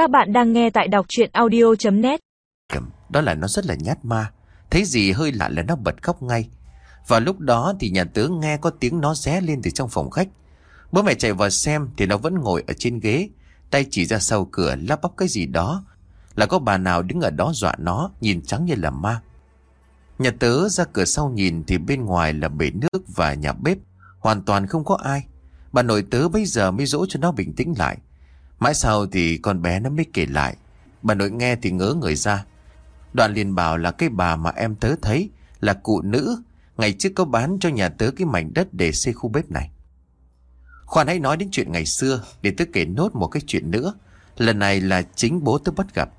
Các bạn đang nghe tại đọc chuyện audio.net Đó là nó rất là nhát ma. Thấy gì hơi lạ là nó bật khóc ngay. Và lúc đó thì nhà tớ nghe có tiếng nó ré lên từ trong phòng khách. Bố mẹ chạy vào xem thì nó vẫn ngồi ở trên ghế, Tay chỉ ra sau cửa lắp bắp cái gì đó. Là có bà nào đứng ở đó dọa nó, Nhìn trắng như là ma. Nhà tớ ra cửa sau nhìn thì bên ngoài là bể nước và nhà bếp, Hoàn toàn không có ai. Bà nội tớ bây giờ mới dỗ cho nó bình tĩnh lại. Mãi sau thì con bé nó mới kể lại. Bà nội nghe thì ngớ người ra. Đoạn liền bảo là cái bà mà em tớ thấy Là cụ nữ. Ngày trước có bán cho nhà tớ cái mảnh đất để xây khu bếp này. Khoan hãy nói đến chuyện ngày xưa, Để tớ kể nốt một cái chuyện nữa. Lần này là chính bố tớ bắt gặp.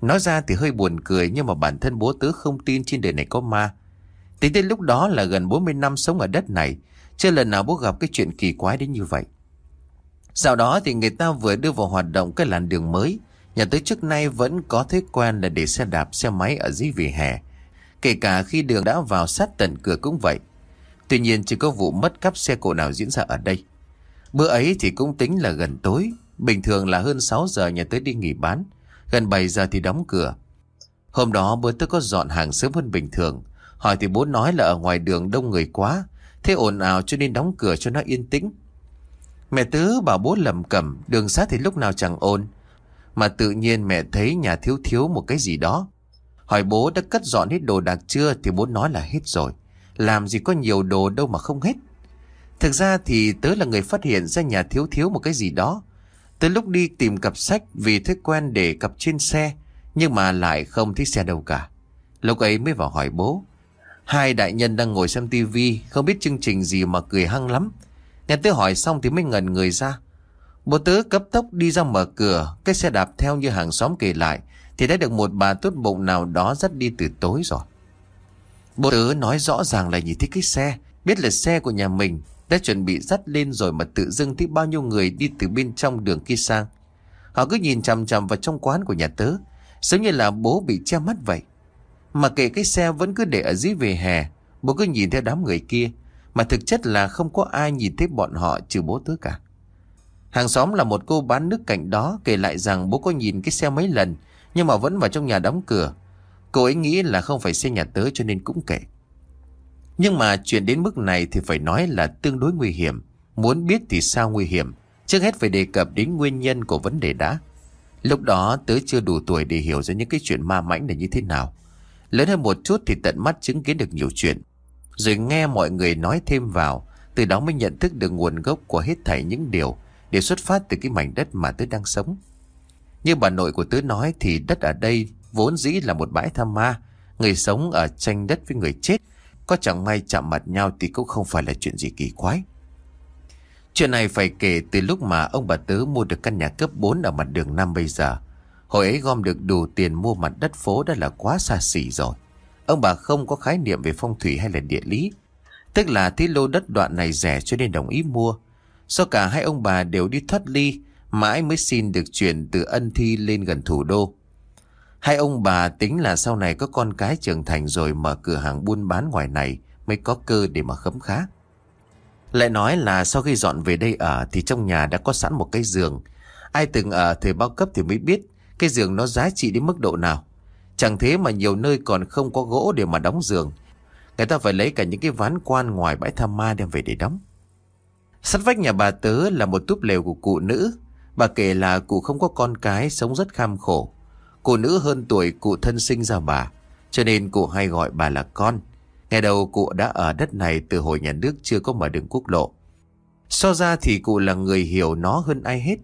Nói ra thì hơi buồn cười, Nhưng mà bản thân bố tớ không tin trên đời này có ma. Tính đến lúc đó là gần 40 năm sống ở đất này. Chưa lần nào bố gặp cái chuyện kỳ quái đến như vậy sau đó thì người ta vừa đưa vào hoạt động cái làn đường mới. Nhà tới trước nay vẫn có thói quen là để xe đạp, xe máy ở dưới vỉa hè. Kể cả khi đường đã vào sát tận cửa cũng vậy. Tuy nhiên chỉ có vụ mất cắp xe cộ nào diễn ra ở đây. Bữa ấy thì cũng tính là gần tối. Bình thường là hơn 6 giờ nhà tới đi nghỉ bán. Gần 7 giờ thì đóng cửa. Hôm đó bữa tôi có dọn hàng sớm hơn bình thường. Hỏi thì bố nói là ở ngoài đường đông người quá. Thế ồn ào cho nên đóng cửa cho nó yên tĩnh. Mẹ tứ bảo bố lầm cẩm, Đường sát thì lúc nào chẳng ôn Mà tự nhiên mẹ thấy nhà thiếu thiếu một cái gì đó. Hỏi bố đã cất dọn hết đồ đạc chưa Thì bố nói là hết rồi. Làm gì có nhiều đồ đâu mà không hết. Thực ra thì tớ là người phát hiện ra nhà thiếu thiếu một cái gì đó. Tớ lúc đi tìm cặp sách vì thói quen để cặp trên xe, Nhưng mà lại không thấy xe đâu cả. Lúc ấy mới vào hỏi bố. Hai đại nhân đang ngồi xem tivi Không biết chương trình gì mà cười hăng lắm. Nghe tớ hỏi xong thì mới ngần người ra. Bố tớ cấp tốc đi ra mở cửa, Cái xe đạp theo như hàng xóm kể lại, Thì đã được một bà tốt bụng nào đó dắt đi từ tối rồi. Bố tớ nói rõ ràng là nhìn thấy cái xe, Biết là xe của nhà mình, Đã chuẩn bị dắt lên rồi mà tự dưng thấy bao nhiêu người đi từ bên trong đường kia sang. Họ cứ nhìn chằm chằm vào trong quán của nhà tớ Giống như là bố bị che mắt vậy. Mà kể cái xe vẫn cứ để ở dưới vỉa hè, Bố cứ nhìn theo đám người kia mà thực chất là không có ai nhìn thấy bọn họ trừ bố tớ cả. Hàng xóm là một cô bán nước cạnh đó Kể lại rằng bố có nhìn cái xe mấy lần, Nhưng mà vẫn vào trong nhà đóng cửa. Cô ấy nghĩ là không phải xe nhà tớ cho nên cũng kể Nhưng mà chuyện đến mức này thì phải nói là tương đối nguy hiểm. Muốn biết thì sao nguy hiểm, Trước hết phải đề cập đến nguyên nhân của vấn đề đã. Lúc đó tớ chưa đủ tuổi để hiểu ra những cái chuyện ma mãnh này như thế nào. Lớn hơn một chút thì tận mắt chứng kiến được nhiều chuyện. Rồi nghe mọi người nói thêm vào Từ đó mới nhận thức được nguồn gốc của hết thảy những điều Đều xuất phát từ cái mảnh đất mà tớ đang sống Như bà nội của tớ nói thì đất ở đây vốn dĩ là một bãi tham ma Người sống ở tranh đất với người chết, Có chẳng may chạm mặt nhau thì cũng không phải là chuyện gì kỳ quái Chuyện này phải kể từ lúc mà ông bà tớ mua được căn nhà cấp 4 ở mặt đường Nam bây giờ. Hồi ấy gom được đủ tiền mua mặt đất phố đã là quá xa xỉ rồi. Ông bà không có khái niệm về phong thủy hay là địa lý. Tức là thấy lô đất đoạn này rẻ cho nên đồng ý mua. Do cả hai ông bà đều đi thoát ly, mãi mới xin được chuyển từ ân thi lên gần thủ đô. Hai ông bà tính là sau này có con cái trưởng thành rồi mở cửa hàng buôn bán ngoài này mới có cơ để mà khấm khá. Lại nói là sau khi dọn về đây ở thì trong nhà đã có sẵn một cái giường. Ai từng ở thời bao cấp thì mới biết cái giường nó giá trị đến mức độ nào. Chẳng thế mà nhiều nơi còn không có gỗ để mà đóng giường. Người ta phải lấy cả những cái ván quan ngoài bãi tham ma đem về để đóng. Sát vách nhà bà tớ là một túp lều của cụ nữ. Bà kể là cụ không có con cái, sống rất kham khổ. Cụ nữ hơn tuổi cụ thân sinh ra bà. Cho nên cụ hay gọi bà là con. Ngày đầu cụ đã ở đất này từ hồi nhà nước chưa có mở đường quốc lộ. So ra thì cụ là người hiểu nó hơn ai hết.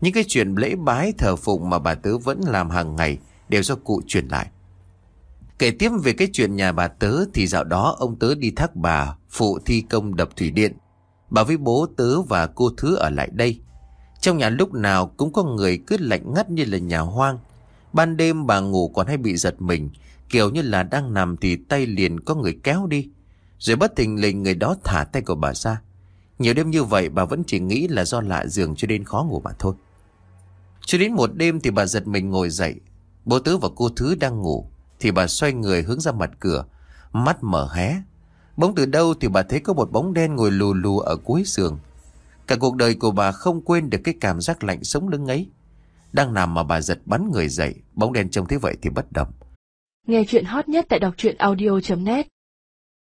Những cái chuyện lễ bái thờ phụng mà bà Tớ vẫn làm hàng ngày đều do cụ truyền lại. Kể tiếp về cái chuyện nhà bà Tớ, thì dạo đó ông Tớ đi thác bà phụ thi công đập thủy điện. Bà với bố Tớ và cô Thứ ở lại đây. Trong nhà lúc nào cũng có người cứ lạnh ngắt như là nhà hoang. Ban đêm bà ngủ còn hay bị giật mình, Kiểu như là đang nằm thì tay liền có người kéo đi Rồi bất tình lình người đó thả tay của bà ra Nhiều đêm như vậy bà vẫn chỉ nghĩ là do lạ giường cho nên khó ngủ mà thôi Cho đến một đêm thì bà giật mình ngồi dậy Bố tứ và cô Thứ đang ngủ, Thì bà xoay người hướng ra mặt cửa, Mắt mở hé. Bóng từ đâu thì bà thấy có một bóng đen ngồi lù lù ở cuối giường. Cả cuộc đời của bà không quên được cái cảm giác lạnh sống lưng ấy. Đang nằm mà bà giật bắn người dậy, Bóng đen trông thế vậy thì bất động. Nghe chuyện hot nhất tại đọc truyện audio.net